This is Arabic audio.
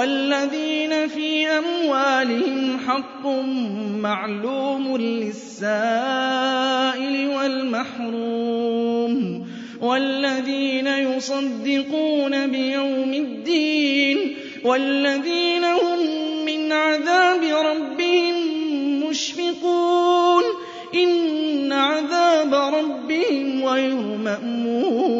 والذين في أموالهم حق معلوم للسائل والمحروم والذين يصدقون بيوم الدين والذين هم من عذاب ربهم مشفقون إن عذاب ربهم غير مأمون